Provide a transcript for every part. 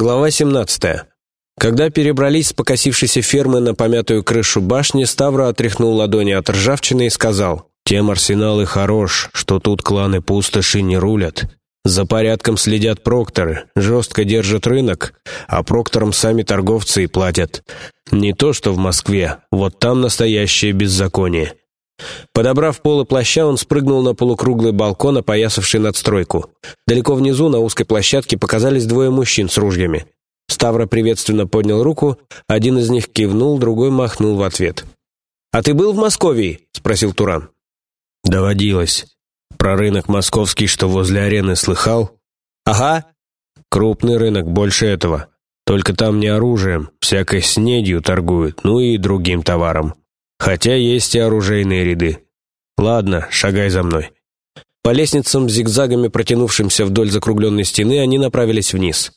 Глава 17. Когда перебрались с покосившейся фермы на помятую крышу башни, Ставро отряхнул ладони от ржавчины и сказал, «Тем арсенал хорош, что тут кланы пустоши не рулят. За порядком следят прокторы, жестко держат рынок, а прокторам сами торговцы и платят. Не то, что в Москве, вот там настоящее беззаконие». Подобрав полы плаща, он спрыгнул на полукруглый балкон, опоясавший надстройку. Далеко внизу, на узкой площадке, показались двое мужчин с ружьями. Ставро приветственно поднял руку, один из них кивнул, другой махнул в ответ. «А ты был в Москве?» — спросил Туран. «Доводилось. Про рынок московский, что возле арены, слыхал?» «Ага». «Крупный рынок, больше этого. Только там не оружием, всякой снедью торгуют, ну и другим товаром. Хотя есть и оружейные ряды. Ладно, шагай за мной». По лестницам, зигзагами протянувшимся вдоль закругленной стены, они направились вниз.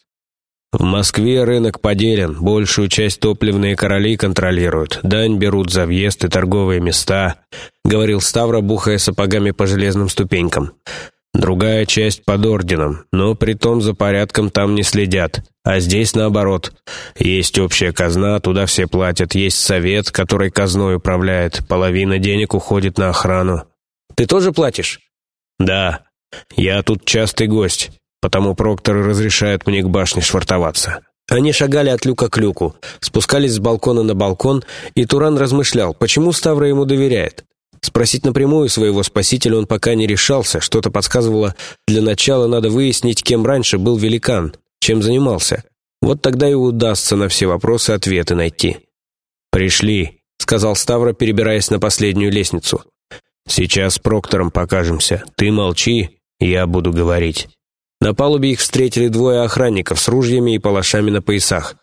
В Москве рынок поделен, большую часть топливные короли контролируют, дань берут за въезд и торговые места», — говорил Ставро, бухая сапогами по железным ступенькам. «Другая часть под орденом, но притом за порядком там не следят. А здесь наоборот. Есть общая казна, туда все платят, есть совет, который казной управляет, половина денег уходит на охрану». «Ты тоже платишь?» «Да. Я тут частый гость потому Проктор разрешает мне к башне швартоваться». Они шагали от люка к люку, спускались с балкона на балкон, и Туран размышлял, почему Ставра ему доверяет. Спросить напрямую своего спасителя он пока не решался, что-то подсказывало, для начала надо выяснить, кем раньше был великан, чем занимался. Вот тогда и удастся на все вопросы ответы найти. «Пришли», — сказал Ставра, перебираясь на последнюю лестницу. «Сейчас с Проктором покажемся. Ты молчи, я буду говорить». На палубе их встретили двое охранников с ружьями и палашами на поясах.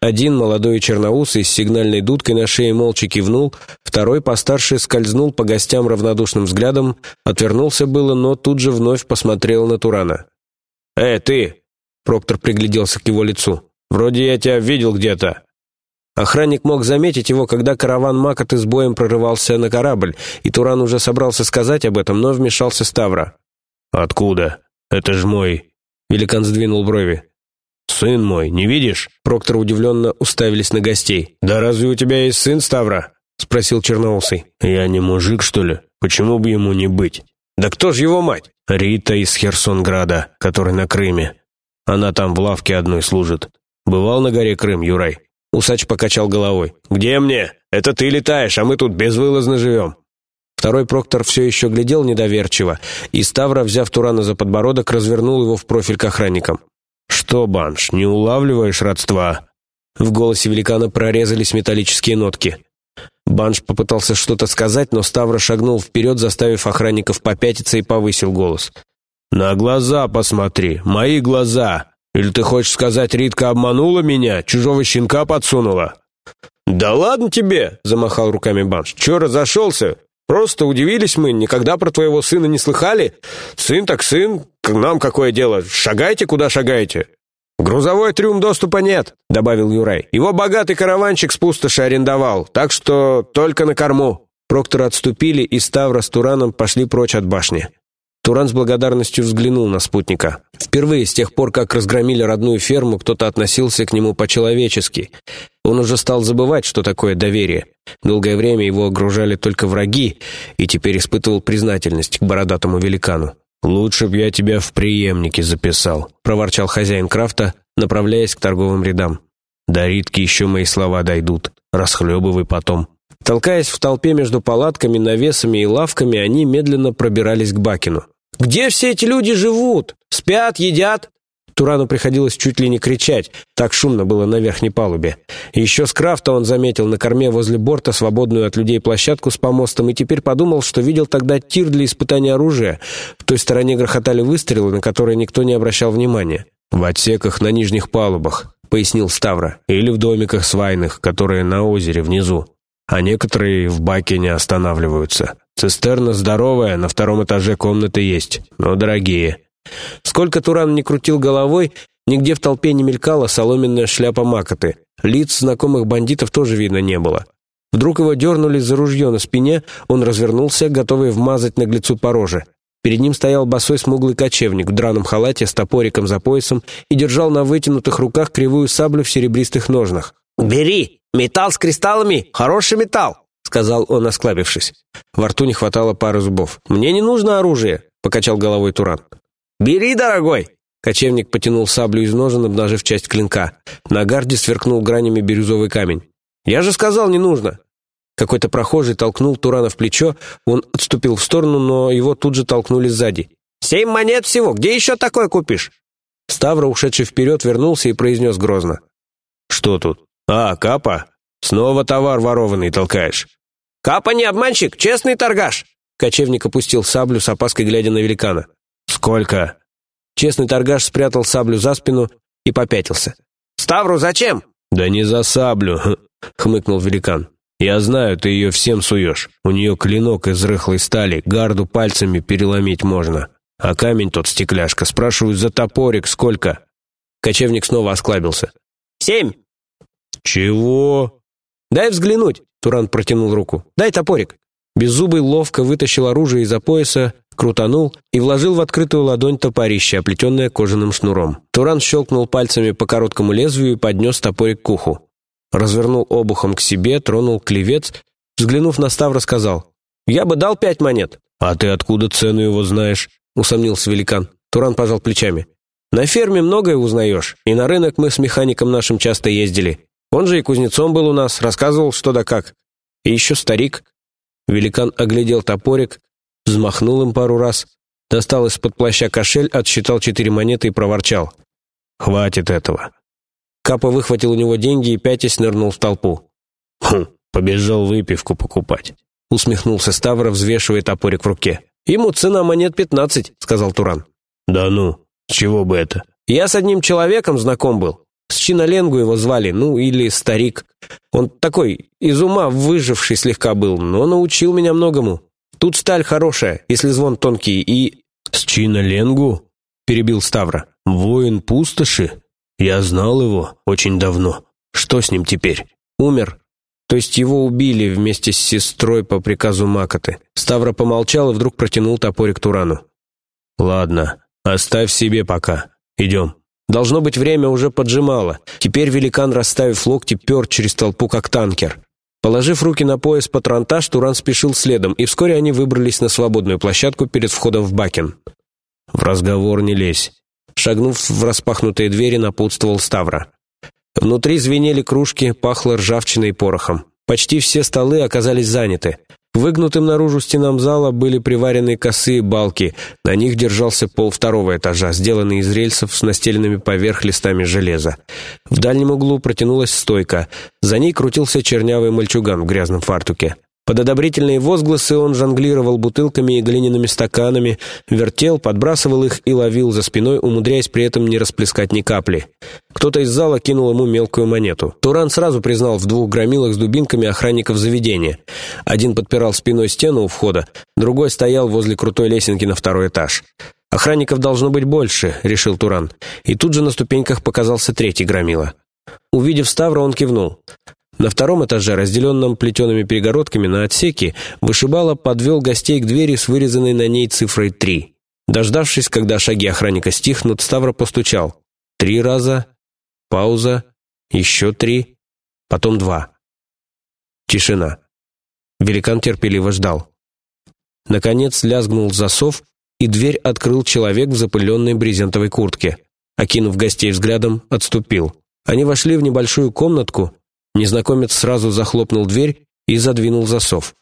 Один, молодой черноусый, с сигнальной дудкой на шее молча кивнул, второй, постарше, скользнул по гостям равнодушным взглядом, отвернулся было, но тут же вновь посмотрел на Турана. «Э, ты!» — Проктор пригляделся к его лицу. «Вроде я тебя видел где-то». Охранник мог заметить его, когда караван Макоты с боем прорывался на корабль, и Туран уже собрался сказать об этом, но вмешался Ставра. «Откуда?» «Это ж мой...» Великан сдвинул брови. «Сын мой, не видишь?» Проктор удивленно уставились на гостей. «Да разве у тебя есть сын, Ставра?» Спросил Черноусый. «Я не мужик, что ли? Почему бы ему не быть?» «Да кто ж его мать?» «Рита из Херсонграда, который на Крыме. Она там в лавке одной служит. Бывал на горе Крым, Юрай?» Усач покачал головой. «Где мне? Это ты летаешь, а мы тут безвылазно живем. Второй проктор все еще глядел недоверчиво, и Ставра, взяв Турана за подбородок, развернул его в профиль к охранникам. «Что, Банш, не улавливаешь родства?» В голосе великана прорезались металлические нотки. Банш попытался что-то сказать, но Ставра шагнул вперед, заставив охранников попятиться и повысил голос. «На глаза посмотри, мои глаза! Или ты хочешь сказать, Ритка обманула меня, чужого щенка подсунула?» «Да ладно тебе!» — замахал руками Банш. «Че разошелся? Просто удивились мы, никогда про твоего сына не слыхали. Сын так сын, нам какое дело, шагайте, куда шагаете». «Грузовой трюм доступа нет», — добавил Юрай. «Его богатый караванчик с пустоши арендовал, так что только на корму». Прокторы отступили, и Ставра с Тураном пошли прочь от башни. Туран с благодарностью взглянул на спутника. Впервые с тех пор, как разгромили родную ферму, кто-то относился к нему по-человечески. Он уже стал забывать, что такое доверие. Долгое время его окружали только враги, и теперь испытывал признательность к бородатому великану. «Лучше б я тебя в преемнике записал», — проворчал хозяин крафта, направляясь к торговым рядам. «До Ритки еще мои слова дойдут. Расхлебывай потом». Толкаясь в толпе между палатками, навесами и лавками, они медленно пробирались к Бакину. Где все эти люди живут? Спят, едят?» Турану приходилось чуть ли не кричать, так шумно было на верхней палубе. Еще с крафта он заметил на корме возле борта свободную от людей площадку с помостом и теперь подумал, что видел тогда тир для испытания оружия. В той стороне грохотали выстрелы, на которые никто не обращал внимания. «В отсеках на нижних палубах», — пояснил Ставра, «или в домиках свайных, которые на озере внизу, а некоторые в баке не останавливаются». Цистерна здоровая, на втором этаже комнаты есть, но дорогие. Сколько Туран не крутил головой, нигде в толпе не мелькала соломенная шляпа Макоты. Лиц знакомых бандитов тоже видно не было. Вдруг его дернули за ружье на спине, он развернулся, готовый вмазать наглецу по роже. Перед ним стоял босой смуглый кочевник в драном халате с топориком за поясом и держал на вытянутых руках кривую саблю в серебристых ножнах. «Бери! Металл с кристаллами! Хороший металл!» — сказал он, осклабившись. Во рту не хватало пары зубов. «Мне не нужно оружие!» — покачал головой Туран. «Бери, дорогой!» Кочевник потянул саблю из ножен, обнажив часть клинка. На гарде сверкнул гранями бирюзовый камень. «Я же сказал, не нужно!» Какой-то прохожий толкнул Турана в плечо, он отступил в сторону, но его тут же толкнули сзади. «Семь монет всего! Где еще такое купишь?» Ставра, ушедший вперед, вернулся и произнес грозно. «Что тут? А, Капа? Снова товар ворованный толкаешь?» «Капа не обманщик, честный торгаш!» Кочевник опустил саблю с опаской, глядя на великана. «Сколько?» Честный торгаш спрятал саблю за спину и попятился. «Ставру зачем?» «Да не за саблю», — хмыкнул великан. «Я знаю, ты ее всем суешь. У нее клинок из рыхлой стали, гарду пальцами переломить можно. А камень тот стекляшка. Спрашивают за топорик сколько?» Кочевник снова осклабился. «Семь!» «Чего?» «Дай взглянуть!» Туран протянул руку. «Дай топорик!» Беззубый ловко вытащил оружие из-за пояса, крутанул и вложил в открытую ладонь топорище, оплетенное кожаным шнуром. Туран щелкнул пальцами по короткому лезвию и поднес топорик к уху. Развернул обухом к себе, тронул клевец, взглянув на Ставра, сказал, «Я бы дал пять монет». «А ты откуда цену его знаешь?» — усомнился великан. Туран пожал плечами. «На ферме многое узнаешь, и на рынок мы с механиком нашим часто ездили. Он же и кузнецом был у нас, рассказывал, что да как. И еще старик». Великан оглядел топорик, взмахнул им пару раз, достал из-под плаща кошель, отсчитал четыре монеты и проворчал. «Хватит этого. Капа выхватил у него деньги и пятясь нырнул в толпу. «Хм, побежал выпивку покупать», — усмехнулся Ставра, взвешивая топорик в руке. «Ему цена монет пятнадцать», — сказал Туран. «Да ну, чего бы это?» «Я с одним человеком знаком был. С Чиналенгу его звали, ну, или Старик. Он такой, из ума выживший слегка был, но научил меня многому. Тут сталь хорошая, если звон тонкий, и...» «С Чиналенгу?» — перебил Ставра. «Воин пустоши? Я знал его очень давно. Что с ним теперь? Умер. То есть его убили вместе с сестрой по приказу Макоты. Ставра помолчал и вдруг протянул топорик Турану. «Ладно, оставь себе пока. Идем». Должно быть, время уже поджимало. Теперь великан, расставив локти, пер через толпу, как танкер. Положив руки на пояс патронтаж, Туран спешил следом, и вскоре они выбрались на свободную площадку перед входом в Бакен. «В разговор не лезь. Шагнув в распахнутые двери, напутствовал Ставра. Внутри звенели кружки, пахло ржавчиной и порохом. Почти все столы оказались заняты. Выгнутым наружу стенам зала были приварены косые балки, на них держался пол второго этажа, сделанный из рельсов с настеленными поверх листами железа. В дальнем углу протянулась стойка, за ней крутился чернявый мальчуган в грязном фартуке. Под одобрительные возгласы он жонглировал бутылками и глиняными стаканами, вертел, подбрасывал их и ловил за спиной, умудряясь при этом не расплескать ни капли. Кто-то из зала кинул ему мелкую монету. Туран сразу признал в двух громилах с дубинками охранников заведения. Один подпирал спиной стену у входа, другой стоял возле крутой лесенки на второй этаж. «Охранников должно быть больше», — решил Туран. И тут же на ступеньках показался третий громила. Увидев Ставра, он кивнул. На втором этаже, разделенном плетеными перегородками на отсеки, вышибало подвел гостей к двери с вырезанной на ней цифрой три. Дождавшись, когда шаги охранника стихнут, Ставро постучал. Три раза, пауза, еще три, потом два. Тишина. Великан терпеливо ждал. Наконец лязгнул засов, и дверь открыл человек в запыленной брезентовой куртке. Окинув гостей взглядом, отступил. Они вошли в небольшую комнатку, Незнакомец сразу захлопнул дверь и задвинул засов.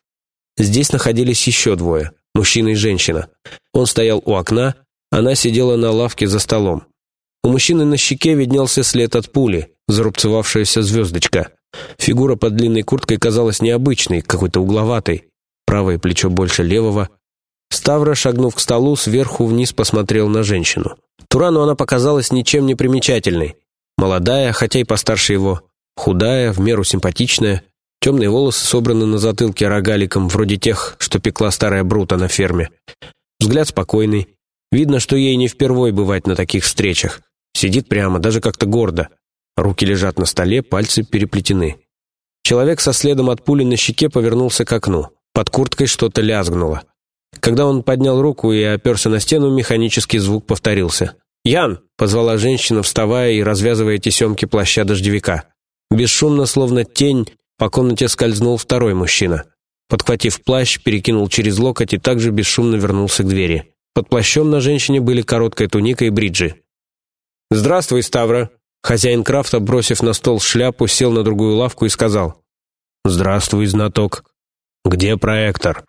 Здесь находились еще двое, мужчина и женщина. Он стоял у окна, она сидела на лавке за столом. У мужчины на щеке виднелся след от пули, зарубцевавшаяся звездочка. Фигура под длинной курткой казалась необычной, какой-то угловатой. Правое плечо больше левого. Ставра, шагнув к столу, сверху вниз посмотрел на женщину. Турану она показалась ничем не примечательной. Молодая, хотя и постарше его, Худая, в меру симпатичная, темные волосы собраны на затылке рогаликом, вроде тех, что пекла старая Брута на ферме. Взгляд спокойный. Видно, что ей не впервой бывать на таких встречах. Сидит прямо, даже как-то гордо. Руки лежат на столе, пальцы переплетены. Человек со следом от пули на щеке повернулся к окну. Под курткой что-то лязгнуло. Когда он поднял руку и оперся на стену, механический звук повторился. «Ян!» — позвала женщина, вставая и развязывая тесемки плаща дождевика. Бесшумно, словно тень, по комнате скользнул второй мужчина. Подхватив плащ, перекинул через локоть и также бесшумно вернулся к двери. Под плащом на женщине были короткая туника и бриджи. «Здравствуй, Ставра!» Хозяин крафта, бросив на стол шляпу, сел на другую лавку и сказал. «Здравствуй, знаток. Где проектор?»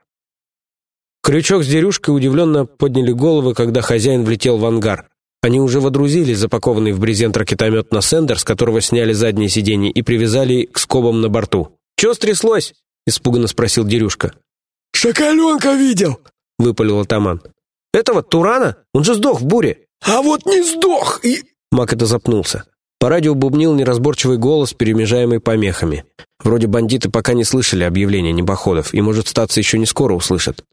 Крючок с дерюшкой удивленно подняли головы, когда хозяин влетел в ангар. Они уже водрузили запакованный в брезент ракетомет на сендер, с которого сняли задние сиденья, и привязали к скобам на борту. «Че стряслось?» — испуганно спросил Дерюшка. «Шакаленка видел!» — выпалил атаман. «Этого Турана? Он же сдох в буре!» «А вот не сдох!» и... Мак это запнулся. По радио бубнил неразборчивый голос, перемежаемый помехами. Вроде бандиты пока не слышали объявления небоходов, и, может, статься еще не скоро услышат.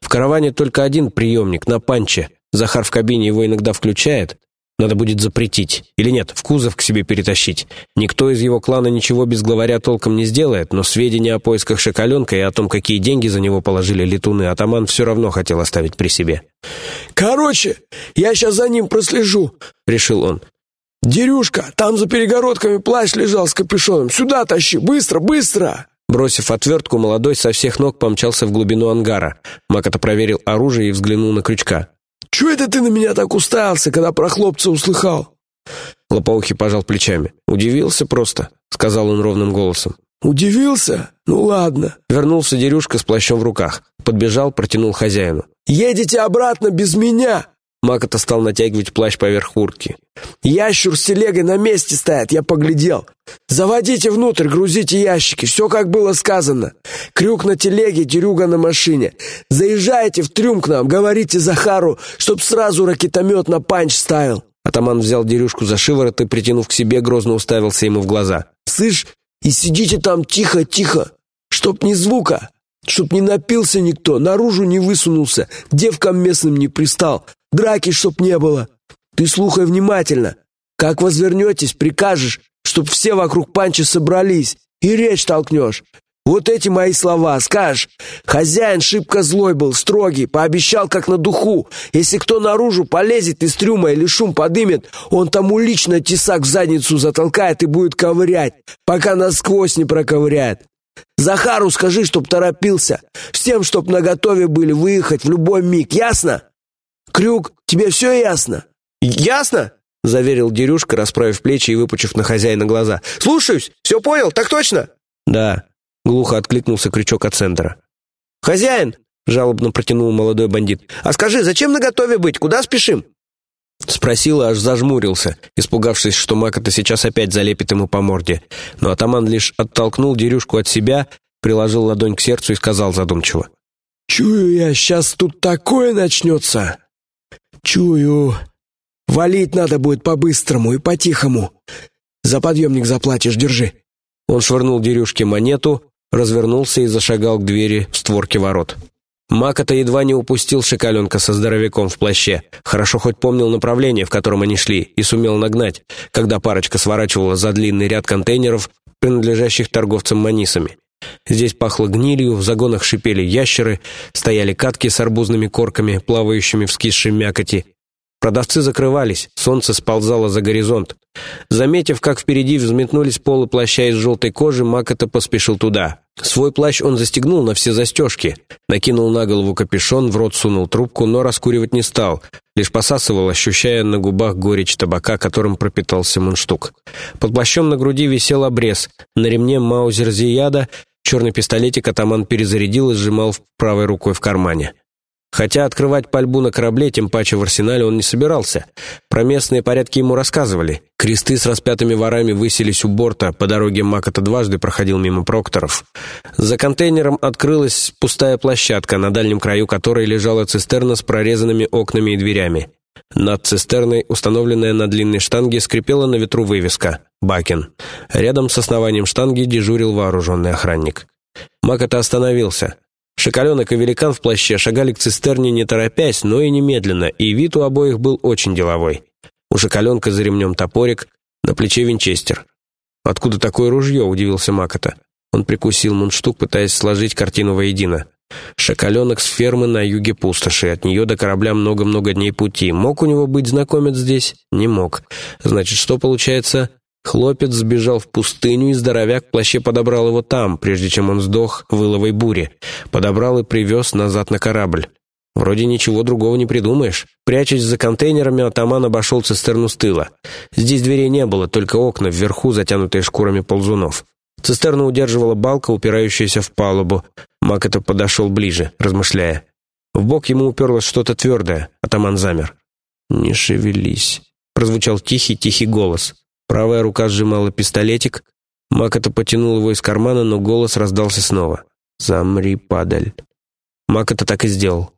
В караване только один приемник, на панче. Захар в кабине его иногда включает. Надо будет запретить. Или нет, в кузов к себе перетащить. Никто из его клана ничего без главаря толком не сделает, но сведения о поисках Шоколенка и о том, какие деньги за него положили летуны, атаман все равно хотел оставить при себе. «Короче, я сейчас за ним прослежу», — решил он. «Дерюшка, там за перегородками плащ лежал с капюшоном. Сюда тащи! Быстро, быстро!» Бросив отвертку, молодой со всех ног помчался в глубину ангара. Макота проверил оружие и взглянул на крючка. «Чего это ты на меня так уставился, когда про хлопца услыхал?» Лопоухий пожал плечами. «Удивился просто», — сказал он ровным голосом. «Удивился? Ну ладно». Вернулся Дерюшка с плащом в руках. Подбежал, протянул хозяину. «Едете обратно без меня!» Макота стал натягивать плащ поверх куртки. «Ящур с телегой на месте стоят, я поглядел. Заводите внутрь, грузите ящики, все как было сказано. Крюк на телеге, дерюга на машине. Заезжайте в трюм к нам, говорите Захару, чтоб сразу ракетомет на панч ставил». Атаман взял дерюшку за шиворот и, притянув к себе, грозно уставился ему в глаза. «Слышь, и сидите там тихо-тихо, чтоб ни звука, чтоб не напился никто, наружу не высунулся, девкам местным не пристал, Драки, чтоб не было. Ты слухай внимательно. Как возвернетесь, прикажешь, чтоб все вокруг панчи собрались, и речь толкнешь. Вот эти мои слова скажешь. Хозяин шибко злой был, строгий, пообещал как на духу. Если кто наружу полезет из трюма или шум подымет, он тому лично тесак в задницу затолкает и будет ковырять, пока насквозь не проковыряет. Захару скажи, чтоб торопился. Всем, чтоб наготове были выехать в любой миг, ясно? «Крюк, тебе все ясно?» «Ясно?» — заверил Дерюшка, расправив плечи и выпучив на хозяина глаза. «Слушаюсь! Все понял? Так точно?» «Да», — глухо откликнулся крючок от центра. «Хозяин!» — жалобно протянул молодой бандит. «А скажи, зачем на готове быть? Куда спешим?» Спросил, аж зажмурился, испугавшись, что Макота сейчас опять залепит ему по морде. Но атаман лишь оттолкнул Дерюшку от себя, приложил ладонь к сердцу и сказал задумчиво. «Чую я, сейчас тут такое начнется!» «Чую. Валить надо будет по-быстрому и по-тихому. За подъемник заплатишь, держи». Он швырнул Дерюшке монету, развернулся и зашагал к двери в створке ворот. Макота едва не упустил шоколенка со здоровяком в плаще. Хорошо хоть помнил направление, в котором они шли, и сумел нагнать, когда парочка сворачивала за длинный ряд контейнеров, принадлежащих торговцам манисами. Здесь пахло гнилью, в загонах шипели ящеры, стояли катки с арбузными корками, плавающими в скисшей мякоти. Продавцы закрывались, солнце сползало за горизонт. Заметив, как впереди взметнулись полы плаща из желтой кожи, Макота поспешил туда. Свой плащ он застегнул на все застежки, накинул на голову капюшон, в рот сунул трубку, но раскуривать не стал, лишь посасывал, ощущая на губах горечь табака, которым пропитался мундштук. Под плащом на груди висел обрез, на ремне маузер Зияда Черный пистолетик атаман перезарядил и сжимал правой рукой в кармане. Хотя открывать пальбу на корабле, тем паче в арсенале, он не собирался. Про местные порядки ему рассказывали. Кресты с распятыми ворами высились у борта, по дороге Макота дважды проходил мимо прокторов. За контейнером открылась пустая площадка, на дальнем краю которой лежала цистерна с прорезанными окнами и дверями. Над цистерной, установленная на длинной штанге, скрипела на ветру вывеска «Бакен». Рядом с основанием штанги дежурил вооруженный охранник. Макота остановился. Шоколенок и великан в плаще шагали к цистерне не торопясь, но и немедленно, и вид у обоих был очень деловой. У шоколенка за ремнем топорик, на плече винчестер. «Откуда такое ружье?» — удивился Макота. Он прикусил мундштук, пытаясь сложить картину воедино. Шоколенок с фермы на юге пустоши. От нее до корабля много-много дней пути. Мог у него быть знакомец здесь? Не мог. Значит, что получается? Хлопец сбежал в пустыню, и здоровяк в плаще подобрал его там, прежде чем он сдох в иловой буре. Подобрал и привез назад на корабль. Вроде ничего другого не придумаешь. Прячась за контейнерами, атаман обошел цистерну с тыла. Здесь дверей не было, только окна вверху, затянутые шкурами ползунов. Цистерну удерживала балка, упирающаяся в палубу. Мак это подошел ближе, размышляя. В бок ему уперлось что-то твердое. Атаман замер. «Не шевелись», — прозвучал тихий-тихий голос. Правая рука сжимала пистолетик. Мак это потянул его из кармана, но голос раздался снова. «Замри, падаль». Мак это так и сделал.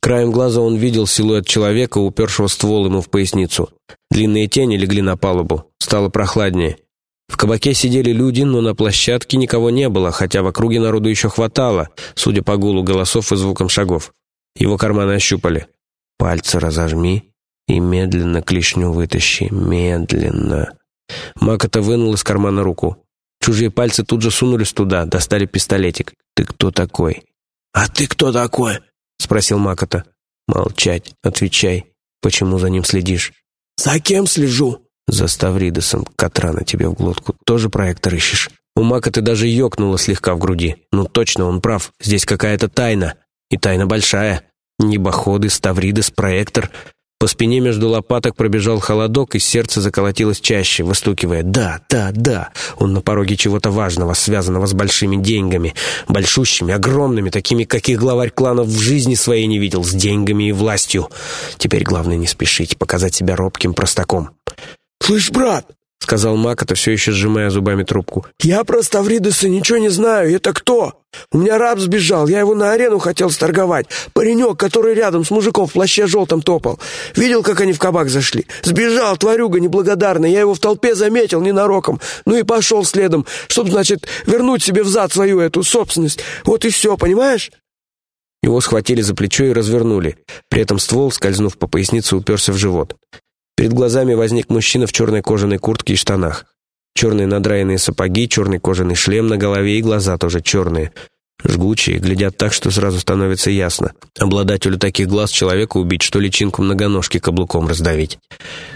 Краем глаза он видел силуэт человека, упершего ствол ему в поясницу. Длинные тени легли на палубу. Стало прохладнее. В кабаке сидели люди, но на площадке никого не было, хотя в округе народу еще хватало, судя по гулу голосов и звукам шагов. Его карманы ощупали. «Пальцы разожми и медленно клешню вытащи. Медленно». Макота вынул из кармана руку. Чужие пальцы тут же сунулись туда, достали пистолетик. «Ты кто такой?» «А ты кто такой?» — спросил Макота. «Молчать. Отвечай. Почему за ним следишь?» «За кем слежу?» «За Ставридосом. Катрана тебе в глотку. Тоже проектор ищешь?» У Макоты даже ёкнуло слегка в груди. «Ну точно, он прав. Здесь какая-то тайна. И тайна большая. Небоходы, Ставридос, проектор. По спине между лопаток пробежал холодок, и сердце заколотилось чаще, выстукивая «Да, да, да». Он на пороге чего-то важного, связанного с большими деньгами. Большущими, огромными, такими, каких главарь кланов в жизни своей не видел, с деньгами и властью. Теперь главное не спешить, показать себя робким простаком. «Слышь, брат, — сказал Макота, все еще сжимая зубами трубку. «Я про Ставридеса ничего не знаю. Это кто? У меня раб сбежал. Я его на арену хотел сторговать. Паренек, который рядом с мужиком в плаще желтом топал. Видел, как они в кабак зашли? Сбежал, тварюга неблагодарный. Я его в толпе заметил ненароком. Ну и пошел следом, чтобы, значит, вернуть себе взад свою эту собственность. Вот и все, понимаешь?» Его схватили за плечо и развернули. При этом ствол, скользнув по пояснице, уперся в живот. Перед глазами возник мужчина в черной кожаной куртке и штанах. Черные надраенные сапоги, черный кожаный шлем на голове и глаза тоже черные. Жгучие, глядят так, что сразу становится ясно. Обладателю таких глаз человека убить, что личинку многоножки каблуком раздавить.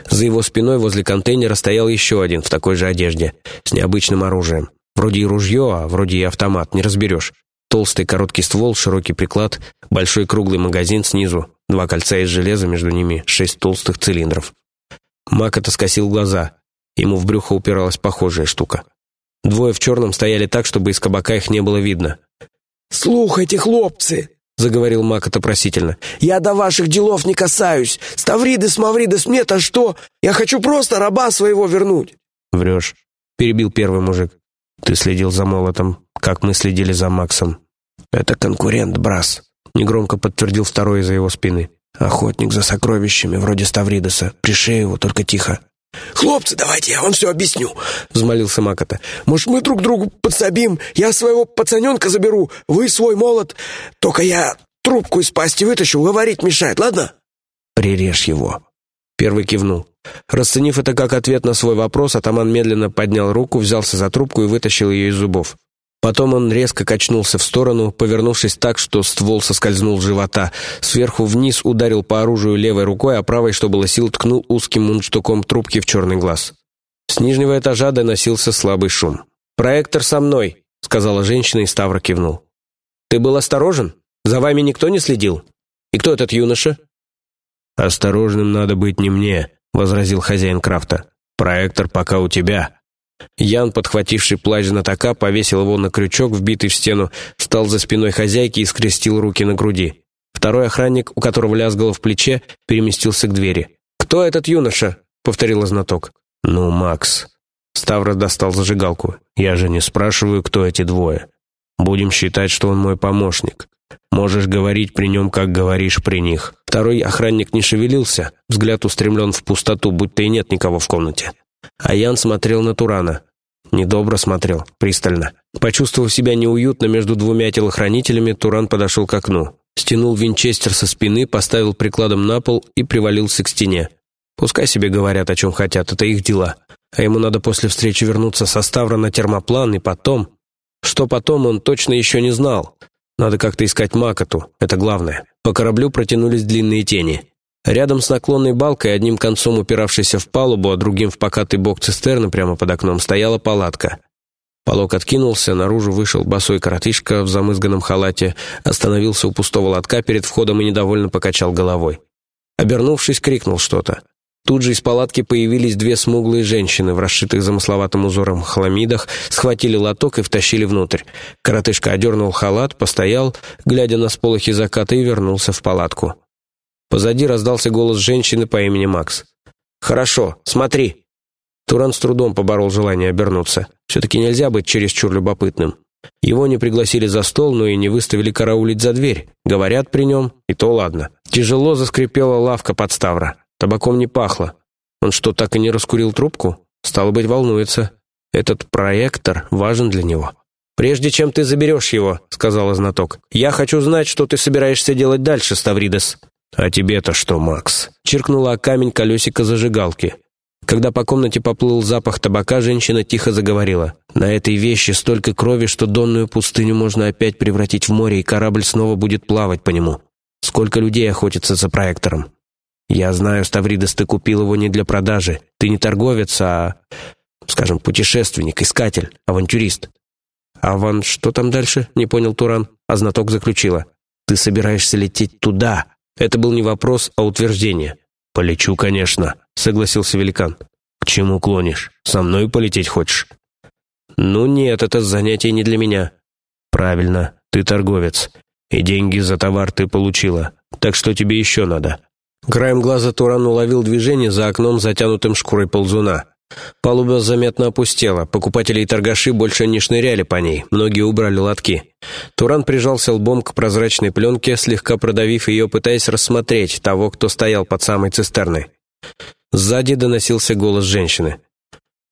За его спиной возле контейнера стоял еще один в такой же одежде, с необычным оружием. Вроде и ружье, а вроде и автомат, не разберешь. Толстый короткий ствол, широкий приклад, большой круглый магазин снизу, два кольца из железа, между ними шесть толстых цилиндров. Мак это скосил глаза. Ему в брюхо упиралась похожая штука. Двое в черном стояли так, чтобы из кабака их не было видно. «Слухайте, хлопцы!» — заговорил Мак это просительно. «Я до ваших делов не касаюсь. Ставридес, Мавридес, мне-то что? Я хочу просто раба своего вернуть». «Врешь», — перебил первый мужик. «Ты следил за молотом, как мы следили за Максом». «Это конкурент, Брас», — негромко подтвердил второй из-за его спины. Охотник за сокровищами, вроде Ставридоса. Пришей его, только тихо. «Хлопцы, давайте я вам все объясню», — взмолился Макота. «Может, мы друг другу подсобим? Я своего пацаненка заберу, вы свой молот. Только я трубку из пасти вытащу, говорить мешает, ладно?» «Прирежь его». Первый кивнул. Расценив это как ответ на свой вопрос, атаман медленно поднял руку, взялся за трубку и вытащил ее из зубов. Потом он резко качнулся в сторону, повернувшись так, что ствол соскользнул с живота. Сверху вниз ударил по оружию левой рукой, а правой, что было сил, ткнул узким мундштуком трубки в черный глаз. С нижнего этажа доносился слабый шум. «Проектор со мной», — сказала женщина, и Ставр кивнул. «Ты был осторожен? За вами никто не следил? И кто этот юноша?» «Осторожным надо быть не мне», — возразил хозяин крафта. «Проектор пока у тебя». Ян, подхвативший плащ знатока, повесил его на крючок, вбитый в стену, встал за спиной хозяйки и скрестил руки на груди. Второй охранник, у которого лязгало в плече, переместился к двери. «Кто этот юноша?» — повторил знаток. «Ну, Макс». Ставрос достал зажигалку. «Я же не спрашиваю, кто эти двое. Будем считать, что он мой помощник. Можешь говорить при нем, как говоришь при них». Второй охранник не шевелился, взгляд устремлен в пустоту, будто и нет никого в комнате. А Ян смотрел на Турана. Недобро смотрел, пристально. Почувствовав себя неуютно между двумя телохранителями, Туран подошел к окну. Стянул винчестер со спины, поставил прикладом на пол и привалился к стене. Пускай себе говорят, о чем хотят, это их дела. А ему надо после встречи вернуться со Ставра на термоплан, и потом... Что потом, он точно еще не знал. Надо как-то искать Макоту, это главное. По кораблю протянулись длинные тени. Рядом с наклонной балкой, одним концом упиравшейся в палубу, а другим в покатый бок цистерны прямо под окном, стояла палатка. Полок откинулся, наружу вышел босой коротышка в замызганном халате, остановился у пустого лотка перед входом и недовольно покачал головой. Обернувшись, крикнул что-то. Тут же из палатки появились две смуглые женщины в расшитых замысловатым узором хламидах, схватили лоток и втащили внутрь. Коротышка одернул халат, постоял, глядя на сполохи заката, и вернулся в палатку. Позади раздался голос женщины по имени Макс. «Хорошо, смотри!» Туран с трудом поборол желание обернуться. Все-таки нельзя быть чересчур любопытным. Его не пригласили за стол, но и не выставили караулить за дверь. Говорят при нем, и то ладно. Тяжело заскрипела лавка под Ставра. Табаком не пахло. Он что, так и не раскурил трубку? Стало быть, волнуется. Этот проектор важен для него. «Прежде чем ты заберешь его», — сказал знаток, — «я хочу знать, что ты собираешься делать дальше, Ставридес». «А тебе-то что, Макс?» — чиркнула о камень колесико зажигалки. Когда по комнате поплыл запах табака, женщина тихо заговорила. «На этой вещи столько крови, что донную пустыню можно опять превратить в море, и корабль снова будет плавать по нему. Сколько людей охотится за проектором? «Я знаю, Ставридес, ты купил его не для продажи. Ты не торговец, а, скажем, путешественник, искатель, авантюрист». «Аван, что там дальше?» — не понял Туран. А знаток заключила. «Ты собираешься лететь туда?» Это был не вопрос, а утверждение. «Полечу, конечно», — согласился великан. «К чему клонишь? Со мной полететь хочешь?» «Ну нет, это занятие не для меня». «Правильно, ты торговец, и деньги за товар ты получила. Так что тебе еще надо?» Краем глаза Туран уловил движение за окном, затянутым шкурой ползуна. Палуба заметно опустела, покупатели и торгаши больше не шныряли по ней, многие убрали лотки. Туран прижался лбом к прозрачной пленке, слегка продавив ее, пытаясь рассмотреть того, кто стоял под самой цистерной. Сзади доносился голос женщины.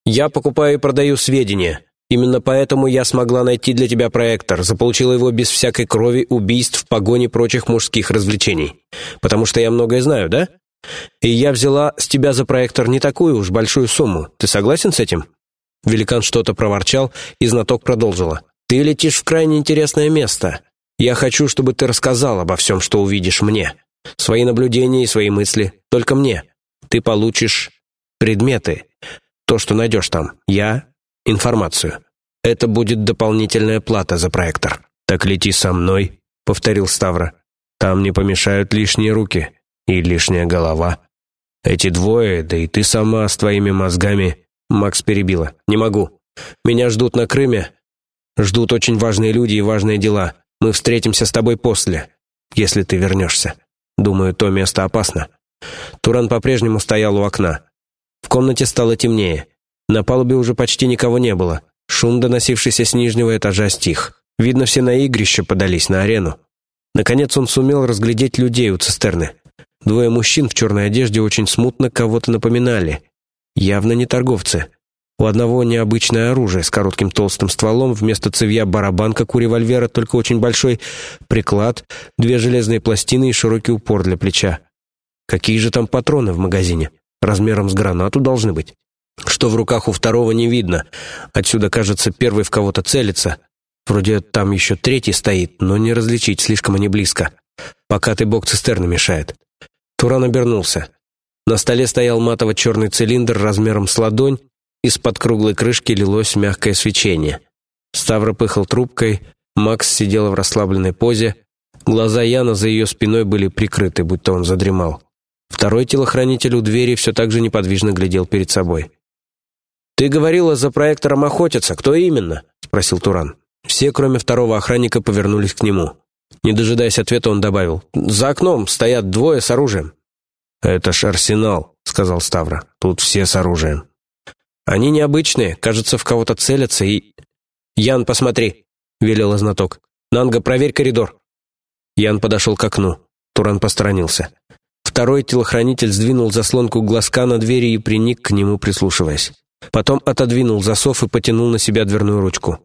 «Я покупаю и продаю сведения. Именно поэтому я смогла найти для тебя проектор, заполучила его без всякой крови, убийств, погони прочих мужских развлечений. Потому что я многое знаю, да? И я взяла с тебя за проектор не такую уж большую сумму. Ты согласен с этим?» Великан что-то проворчал, и знаток продолжила. «Ты летишь в крайне интересное место. Я хочу, чтобы ты рассказал обо всем, что увидишь мне. Свои наблюдения и свои мысли. Только мне. Ты получишь предметы. То, что найдешь там. Я информацию. Это будет дополнительная плата за проектор. «Так лети со мной», — повторил Ставра. «Там не помешают лишние руки и лишняя голова. Эти двое, да и ты сама с твоими мозгами...» Макс перебила. «Не могу. Меня ждут на Крыме. Ждут очень важные люди и важные дела. Мы встретимся с тобой после, если ты вернешься. Думаю, то место опасно». Туран по-прежнему стоял у окна. В комнате стало темнее. На палубе уже почти никого не было. Шум, доносившийся с нижнего этажа, стих. Видно, все на игрище подались на арену. Наконец он сумел разглядеть людей у цистерны. Двое мужчин в черной одежде очень смутно кого-то напоминали. Явно не торговцы. У одного необычное оружие с коротким толстым стволом, вместо цевья барабан, как у револьвера, только очень большой приклад, две железные пластины и широкий упор для плеча. Какие же там патроны в магазине? Размером с гранату должны быть. Что в руках у второго не видно. Отсюда, кажется, первый в кого-то целится. Вроде там еще третий стоит, но не различить, слишком они близко. Пока ты бок цистерны мешает. Туран обернулся. На столе стоял матово-черный цилиндр размером с ладонь, из-под круглой крышки лилось мягкое свечение. Ставра пыхал трубкой, Макс сидела в расслабленной позе, глаза Яна за ее спиной были прикрыты, будто он задремал. Второй телохранитель у двери все так же неподвижно глядел перед собой. «Ты говорила, за проектором охотятся. Кто именно?» — спросил Туран. Все, кроме второго охранника, повернулись к нему. Не дожидаясь ответа, он добавил. «За окном стоят двое с оружием». «Это ж арсенал», — сказал Ставра. «Тут все с оружием». «Они необычные, кажется, в кого-то целятся и...» «Ян, посмотри», — велел знаток. «Нанга, проверь коридор». Ян подошел к окну. Туран посторонился. Второй телохранитель сдвинул заслонку глазка на двери и приник к нему, прислушиваясь. Потом отодвинул засов и потянул на себя дверную ручку.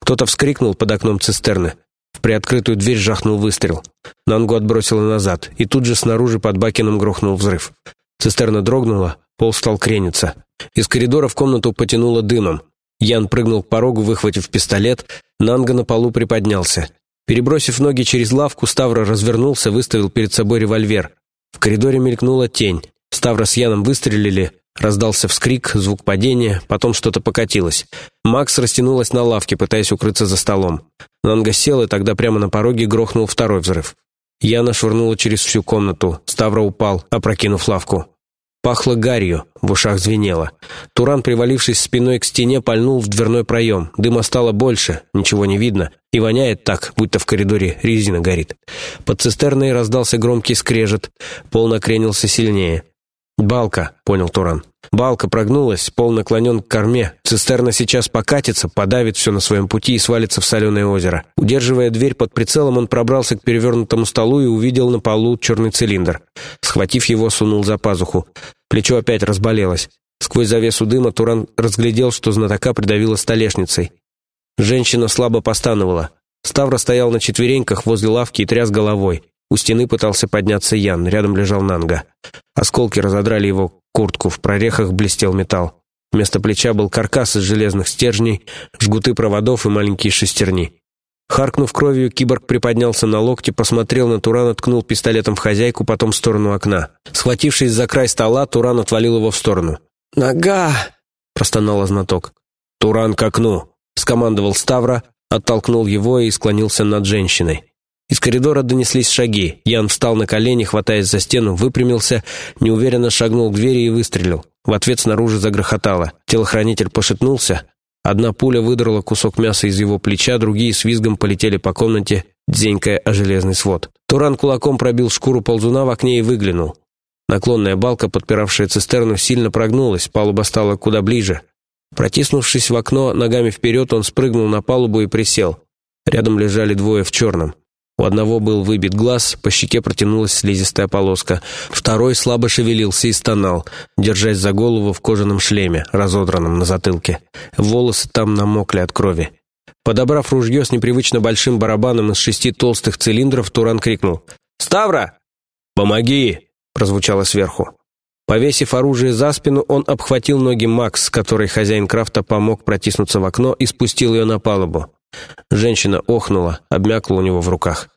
Кто-то вскрикнул под окном цистерны. В приоткрытую дверь жахнул выстрел. Нангу отбросило назад, и тут же снаружи под Бакином грохнул взрыв. Цистерна дрогнула, пол стал крениться. Из коридора в комнату потянуло дымом. Ян прыгнул к порогу, выхватив пистолет. Нанга на полу приподнялся. Перебросив ноги через лавку, Ставра развернулся, выставил перед собой револьвер. В коридоре мелькнула тень. Ставра с Яном выстрелили, раздался вскрик, звук падения, потом что-то покатилось. Макс растянулась на лавке, пытаясь укрыться за столом. Нанга сел, и тогда прямо на пороге грохнул второй взрыв. Яна швырнула через всю комнату. Ставра упал, опрокинув лавку. Пахло гарью, в ушах звенело. Туран, привалившись спиной к стене, пальнул в дверной проем. Дыма стало больше, ничего не видно. И воняет так, будто в коридоре резина горит. Под цистерной раздался громкий скрежет. Пол накренился сильнее. «Балка», — понял Туран. Балка прогнулась, пол наклонен к корме. Цистерна сейчас покатится, подавит все на своем пути и свалится в соленое озеро. Удерживая дверь под прицелом, он пробрался к перевернутому столу и увидел на полу черный цилиндр. Схватив его, сунул за пазуху. Плечо опять разболелось. Сквозь завесу дыма Туран разглядел, что знатока придавило столешницей. Женщина слабо постановала. Ставра стоял на четвереньках возле лавки и тряс головой. У стены пытался подняться Ян, рядом лежал Нанга. Осколки разодрали его куртку, в прорехах блестел металл. Вместо плеча был каркас из железных стержней, жгуты проводов и маленькие шестерни. Харкнув кровью, киборг приподнялся на локте, посмотрел на Турана, ткнул пистолетом в хозяйку, потом в сторону окна. Схватившись за край стола, Туран отвалил его в сторону. «Нога!» — простонал знаток. «Туран к окну!» — скомандовал Ставра, оттолкнул его и склонился над женщиной. Из коридора донеслись шаги. Ян встал на колени, хватаясь за стену, выпрямился, неуверенно шагнул к двери и выстрелил. В ответ снаружи загрохотало. Телохранитель пошатнулся. Одна пуля выдрала кусок мяса из его плеча, другие с визгом полетели по комнате, дзенькая о железный свод. Туран кулаком пробил шкуру ползуна в окне и выглянул. Наклонная балка, подпиравшая цистерну, сильно прогнулась, палуба стала куда ближе. Протиснувшись в окно, ногами вперед, он спрыгнул на палубу и присел. Рядом лежали двое в черном. У одного был выбит глаз, по щеке протянулась слизистая полоска. Второй слабо шевелился и стонал, держась за голову в кожаном шлеме, разодранном на затылке. Волосы там намокли от крови. Подобрав ружье с непривычно большим барабаном из шести толстых цилиндров, Туран крикнул. «Ставра! Помоги!» прозвучало сверху. Повесив оружие за спину, он обхватил ноги Макс, которой хозяин крафта помог протиснуться в окно и спустил ее на палубу. Женщина охнула, обмякла у него в руках.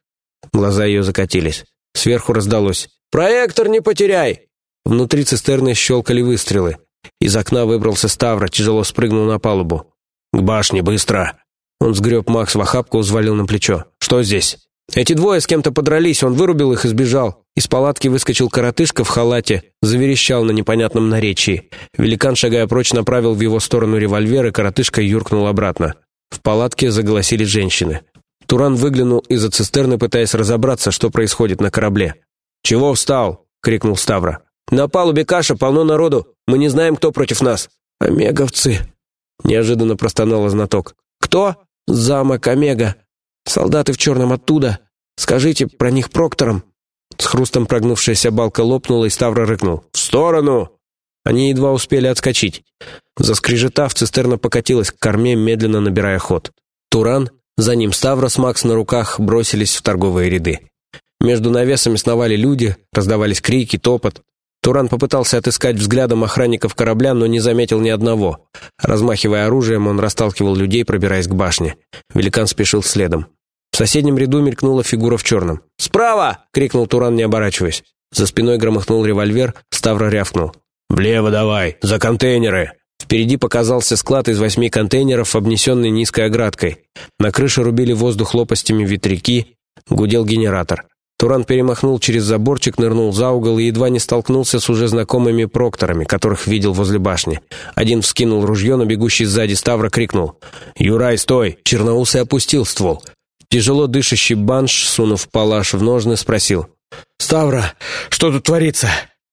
Глаза ее закатились. Сверху раздалось «Проектор не потеряй!» Внутри цистерны щелкали выстрелы. Из окна выбрался Ставра, тяжело спрыгнул на палубу. «К башне, быстро!» Он сгреб Макс в охапку, взвалил на плечо. «Что здесь?» «Эти двое с кем-то подрались, он вырубил их и сбежал». Из палатки выскочил коротышка в халате, заверещал на непонятном наречии. Великан, шагая прочь, направил в его сторону револьвер, и коротышка юркнул обратно. В палатке заголосили женщины. Туран выглянул из-за цистерны, пытаясь разобраться, что происходит на корабле. «Чего встал?» — крикнул Ставра. «На палубе каша, полно народу. Мы не знаем, кто против нас». «Омеговцы!» — неожиданно простонал знаток. «Кто?» «Замок Омега. Солдаты в черном оттуда. Скажите про них прокторам». С хрустом прогнувшаяся балка лопнула, и Ставра рыкнул. «В сторону!» Они едва успели отскочить. Заскрежетав, цистерна покатилась к корме, медленно набирая ход. Туран, за ним Ставрос, Макс на руках бросились в торговые ряды. Между навесами сновали люди, раздавались крики, топот. Туран попытался отыскать взглядом охранников корабля, но не заметил ни одного. Размахивая оружием, он расталкивал людей, пробираясь к башне. Великан спешил следом. В соседнем ряду мелькнула фигура в черном. «Справа!» — крикнул Туран, не оборачиваясь. За спиной громыхнул револьвер, Ставра рявкнул. «Влево давай! За контейнеры!» Впереди показался склад из восьми контейнеров, обнесенный низкой оградкой. На крыше рубили воздух лопастями ветряки, гудел генератор. Туран перемахнул через заборчик, нырнул за угол и едва не столкнулся с уже знакомыми прокторами, которых видел возле башни. Один вскинул ружье, но бегущий сзади Ставра крикнул. «Юрай, стой!» Черноусый опустил ствол. Тяжело дышащий банш, сунув палаш в ножны, спросил. «Ставра, что тут творится?»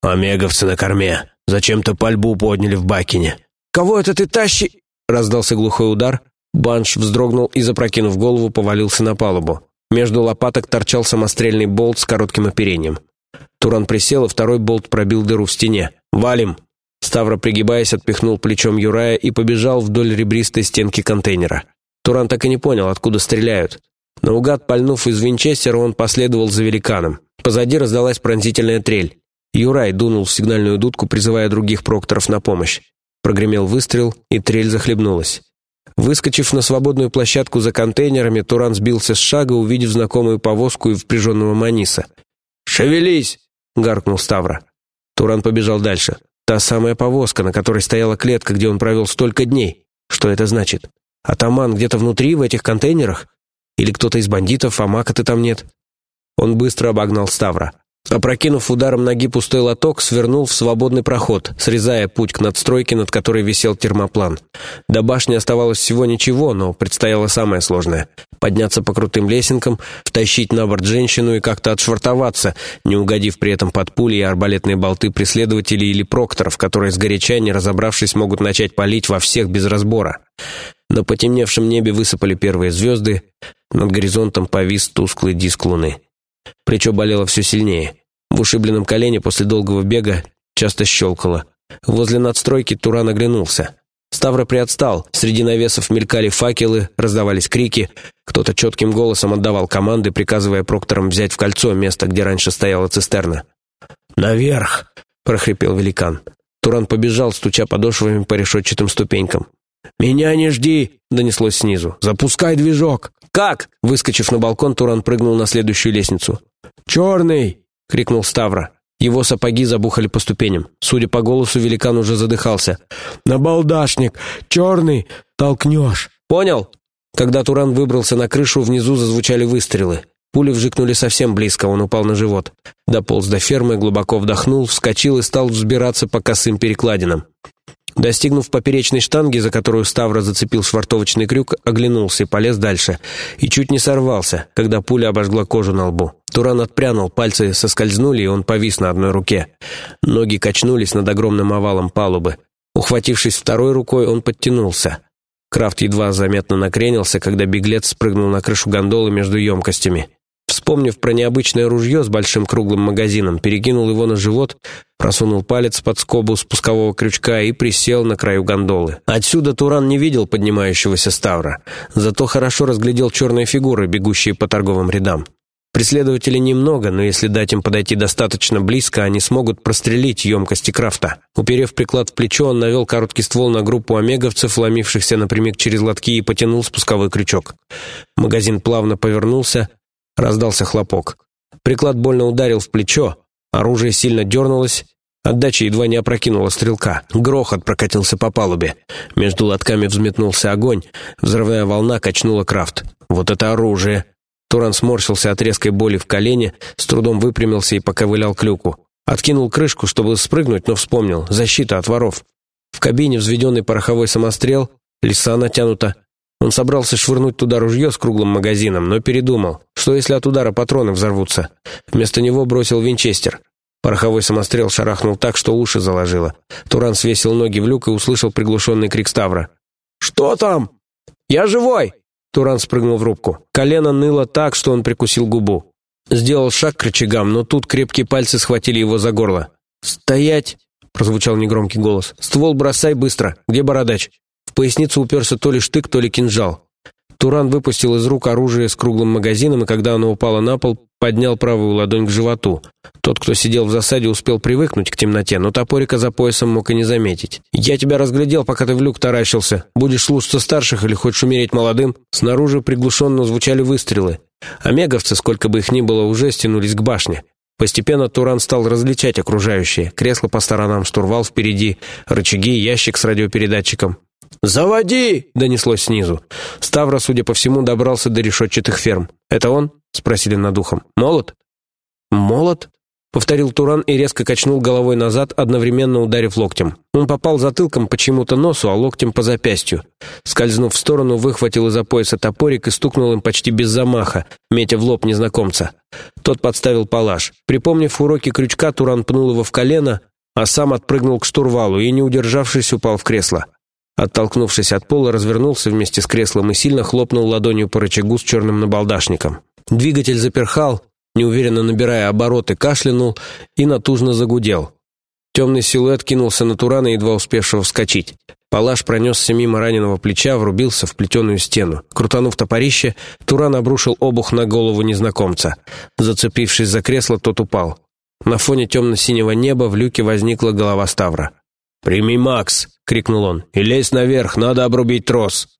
«Омеговцы на корме. Зачем-то пальбу подняли в Бакине». «Кого это ты тащи?» Раздался глухой удар. Банш вздрогнул и, запрокинув голову, повалился на палубу. Между лопаток торчал самострельный болт с коротким оперением. Туран присел, и второй болт пробил дыру в стене. «Валим!» Ставро, пригибаясь, отпихнул плечом Юрая и побежал вдоль ребристой стенки контейнера. Туран так и не понял, откуда стреляют. Наугад пальнув из винчестера, он последовал за великаном. Позади раздалась пронзительная трель. Юрай дунул в сигнальную дудку, призывая других прокторов на помощь. Прогремел выстрел, и трель захлебнулась. Выскочив на свободную площадку за контейнерами, Туран сбился с шага, увидев знакомую повозку и впряженного Маниса. «Шевелись!» — гаркнул Ставра. Туран побежал дальше. Та самая повозка, на которой стояла клетка, где он провел столько дней. Что это значит? Атаман где-то внутри, в этих контейнерах? Или кто-то из бандитов, а Мака-то там нет? Он быстро обогнал Ставра. Опрокинув ударом ноги пустой лоток, свернул в свободный проход, срезая путь к надстройке, над которой висел термоплан. До башни оставалось всего ничего, но предстояло самое сложное — подняться по крутым лесенкам, втащить на борт женщину и как-то отшвартоваться, не угодив при этом под пули и арбалетные болты преследователей или прокторов, которые сгоряча, не разобравшись, могут начать палить во всех без разбора. На потемневшем небе высыпали первые звезды, над горизонтом повис тусклый диск луны. Плечо болело все сильнее. В ушибленном колене после долгого бега часто щелкало. Возле надстройки Туран оглянулся. Ставра приотстал. Среди навесов мелькали факелы, раздавались крики. Кто-то четким голосом отдавал команды, приказывая прокторам взять в кольцо место, где раньше стояла цистерна. «Наверх!» — прохрипел великан. Туран побежал, стуча подошвами по решетчатым ступенькам. «Меня не жди!» — донеслось снизу. «Запускай движок!» «Как?» Выскочив на балкон, Туран прыгнул на следующую лестницу. «Черный!» — крикнул Ставра. Его сапоги забухали по ступеням. Судя по голосу, великан уже задыхался. «Набалдашник! Черный! Толкнешь!» «Понял?» Когда Туран выбрался на крышу, внизу зазвучали выстрелы. Пули вжикнули совсем близко, он упал на живот. Дополз до фермы, глубоко вдохнул, вскочил и стал взбираться по косым перекладинам. Достигнув поперечной штанги, за которую Ставра зацепил швартовочный крюк, оглянулся и полез дальше. И чуть не сорвался, когда пуля обожгла кожу на лбу. Туран отпрянул, пальцы соскользнули, и он повис на одной руке. Ноги качнулись над огромным овалом палубы. Ухватившись второй рукой, он подтянулся. Крафт едва заметно накренился, когда беглец спрыгнул на крышу гондолы между емкостями. Вспомнив про необычное ружье с большим круглым магазином, перекинул его на живот, просунул палец под скобу спускового крючка и присел на краю гондолы. Отсюда Туран не видел поднимающегося Ставра, зато хорошо разглядел черные фигуры, бегущие по торговым рядам. Преследователей немного, но если дать им подойти достаточно близко, они смогут прострелить емкости крафта. Уперев приклад в плечо, он навел короткий ствол на группу омеговцев, ломившихся напрямик через лотки, и потянул спусковой крючок. Магазин плавно повернулся, Раздался хлопок. Приклад больно ударил в плечо, оружие сильно дернулось, отдача едва не опрокинула стрелка. Грохот прокатился по палубе. Между лотками взметнулся огонь, взрывная волна качнула крафт. Вот это оружие! Туран сморщился от резкой боли в колене, с трудом выпрямился и поковылял к люку. Откинул крышку, чтобы спрыгнуть, но вспомнил. Защита от воров. В кабине взведенный пороховой самострел, леса натянута, он собрался швырнуть туда ружье с круглым магазином, но передумал. Что если от удара патроны взорвутся? Вместо него бросил винчестер. Пороховой самострел шарахнул так, что уши заложило. Туран свесил ноги в люк и услышал приглушенный крик Ставра. «Что там?» «Я живой!» Туран спрыгнул в рубку. Колено ныло так, что он прикусил губу. Сделал шаг к рычагам, но тут крепкие пальцы схватили его за горло. «Стоять!» — прозвучал негромкий голос. «Ствол бросай быстро! Где бородач?» Поясницу уперся то ли штык, то ли кинжал. Туран выпустил из рук оружие с круглым магазином, и когда оно упало на пол, поднял правую ладонь к животу. Тот, кто сидел в засаде, успел привыкнуть к темноте, но топорика за поясом мог и не заметить. «Я тебя разглядел, пока ты в люк таращился. Будешь слушаться старших или хочешь умереть молодым?» Снаружи приглушенно звучали выстрелы. Омеговцы, сколько бы их ни было, уже стянулись к башне. Постепенно Туран стал различать окружающее. Кресло по сторонам, штурвал впереди, рычаги, ящик с радиопередатчиком. «Заводи!» — донеслось снизу. Ставра, судя по всему, добрался до решетчатых ферм. «Это он?» — спросили над ухом. «Молот?» «Молот?» — повторил Туран и резко качнул головой назад, одновременно ударив локтем. Он попал затылком почему-то носу, а локтем по запястью. Скользнув в сторону, выхватил из-за пояса топорик и стукнул им почти без замаха, метя в лоб незнакомца. Тот подставил палаш. Припомнив уроки крючка, Туран пнул его в колено, а сам отпрыгнул к штурвалу и, не удержавшись, упал в кресло. Оттолкнувшись от пола, развернулся вместе с креслом и сильно хлопнул ладонью по рычагу с черным набалдашником. Двигатель заперхал, неуверенно набирая обороты, кашлянул и натужно загудел. Темный силуэт кинулся на Турана, едва успевшего вскочить. Палаш пронесся мимо раненого плеча, врубился в плетеную стену. Крутанув топорище, Туран обрушил обух на голову незнакомца. Зацепившись за кресло, тот упал. На фоне темно-синего неба в люке возникла голова Ставра. «Прими Макс!» — крикнул он. «И лезь наверх, надо обрубить трос!»